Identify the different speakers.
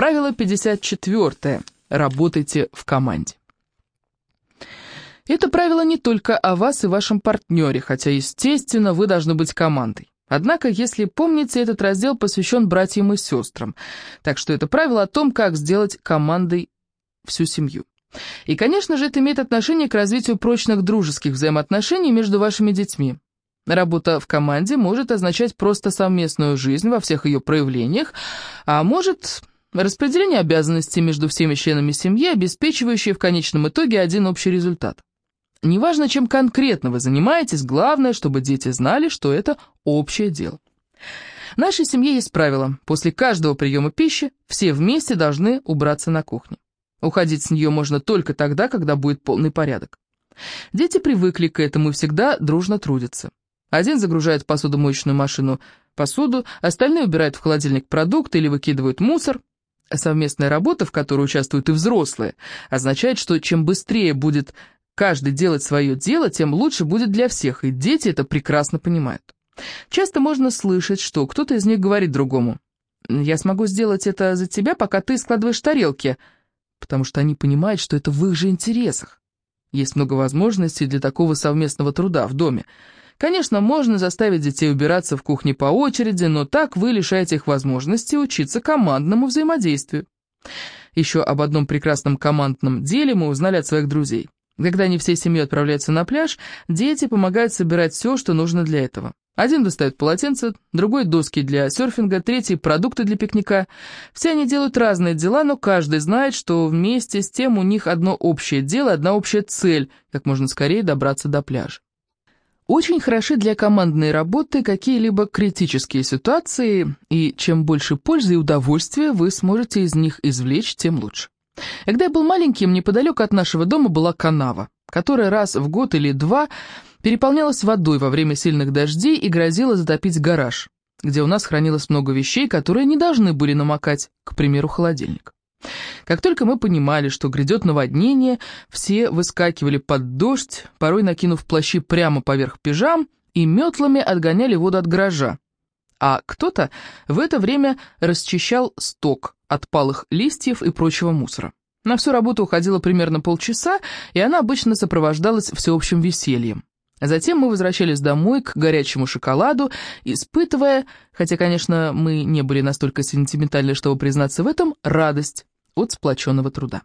Speaker 1: Правило 54. Работайте в команде. Это правило не только о вас и вашем партнере, хотя, естественно, вы должны быть командой. Однако, если помните, этот раздел посвящен братьям и сестрам, так что это правило о том, как сделать командой всю семью. И, конечно же, это имеет отношение к развитию прочных дружеских взаимоотношений между вашими детьми. Работа в команде может означать просто совместную жизнь во всех ее проявлениях, а может распределение обязанностей между всеми членами семьи, обеспечивающее в конечном итоге один общий результат. Неважно, чем конкретно вы занимаетесь, главное, чтобы дети знали, что это общее дело. В нашей семье есть правило. После каждого приема пищи все вместе должны убраться на кухне. Уходить с нее можно только тогда, когда будет полный порядок. Дети привыкли к этому и всегда дружно трудятся. Один загружает в посудомоечную машину посуду, остальные убирают в холодильник продукты или выкидывают мусор. Совместная работа, в которой участвуют и взрослые, означает, что чем быстрее будет каждый делать свое дело, тем лучше будет для всех, и дети это прекрасно понимают. Часто можно слышать, что кто-то из них говорит другому, «Я смогу сделать это за тебя, пока ты складываешь тарелки», потому что они понимают, что это в их же интересах. Есть много возможностей для такого совместного труда в доме. Конечно, можно заставить детей убираться в кухне по очереди, но так вы лишаете их возможности учиться командному взаимодействию. Еще об одном прекрасном командном деле мы узнали от своих друзей. Когда они всей семьей отправляются на пляж, дети помогают собирать все, что нужно для этого. Один достает полотенце, другой — доски для серфинга, третий — продукты для пикника. Все они делают разные дела, но каждый знает, что вместе с тем у них одно общее дело, одна общая цель — как можно скорее добраться до пляжа. Очень хороши для командной работы какие-либо критические ситуации, и чем больше пользы и удовольствия вы сможете из них извлечь, тем лучше. Когда я был маленьким, неподалеку от нашего дома была канава, которая раз в год или два переполнялась водой во время сильных дождей и грозила затопить гараж, где у нас хранилось много вещей, которые не должны были намокать, к примеру, холодильник. Как только мы понимали, что грядет наводнение, все выскакивали под дождь, порой накинув плащи прямо поверх пижам, и метлами отгоняли воду от гаража. А кто-то в это время расчищал сток от палых листьев и прочего мусора. На всю работу уходило примерно полчаса, и она обычно сопровождалась всеобщим весельем. Затем мы возвращались домой к горячему шоколаду, испытывая, хотя, конечно, мы не были настолько сентиментальны, чтобы признаться в этом, радость от сплоченного труда.